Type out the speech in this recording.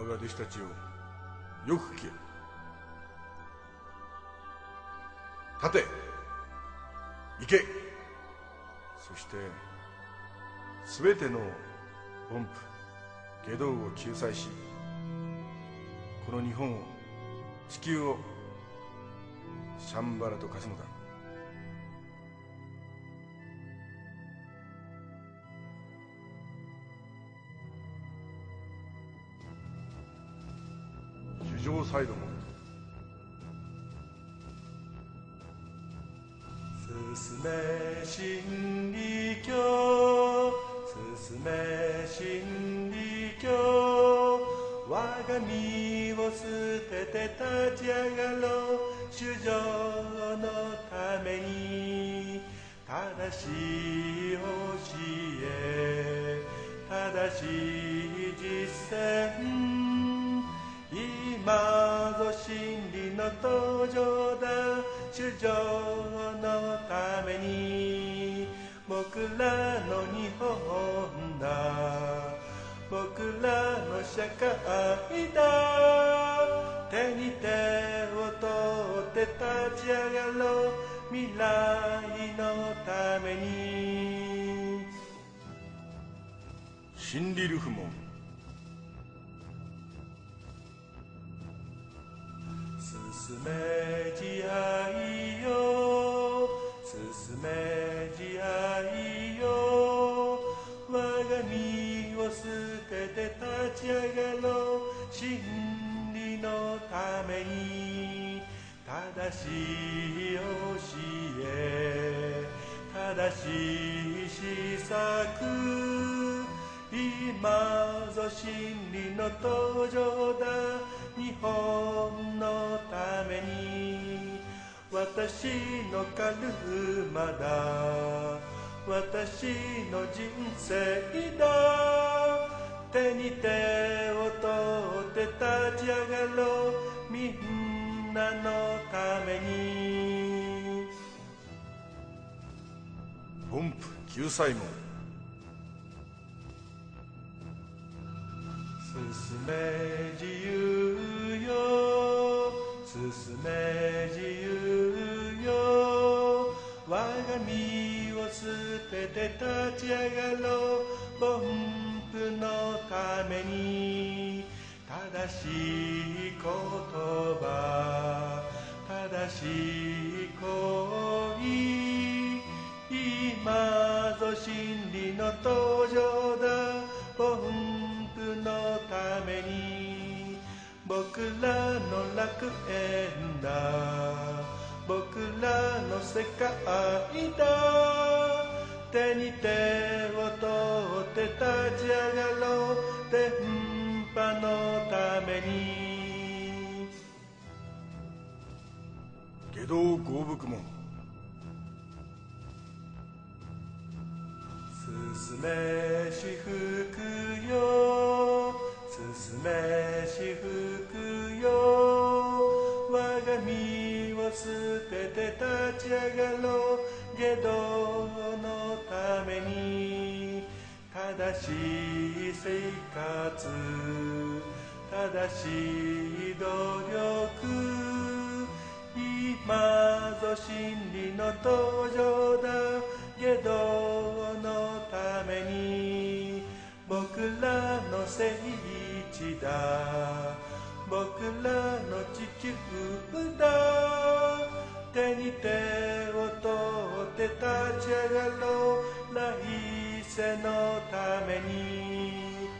我が弟子たちよよく聞け。立て。行け。そして全ての音符下道を救済しこの日本を地球をシャンバラと化すのだ。樹上サイドも。進め真理教進め真理教。我が身を捨てて立ち上がろう。主情のために正しい教え正しい登場だ。主情のために僕らの日本だ。僕らの社会だ。手に手を取って立ち上がろう。未来のために。真理ルフモン。進め慈愛よ。進め慈愛よ。我が身を捨てて立ち上がろう。真理のために。正しい教え。正しい施策。今ぞ真理の登場だ。日本のために私のカルマだ。私の人生だ。手に手を取って立ち上がろう。みんなのために。音符救済門。進め自由よ進め自由よ。我が身を捨てて立ち上がろう。凡夫のために。正しい言葉。正しい行為。今ぞ真理の登場だ。凡夫のために。僕ら楽園だ。僕らの世界だ。手に手を取って立ち上がろう。電波のために。下道合福門。進め至福よ。進め至福よ。身を捨てて立ち上がろう。下道のために正しい生活正しい努力今ぞ真理の登場だ。下道のために僕らの聖地だ。僕らの地球だ手に手を取って立ち上がろう。来世のために。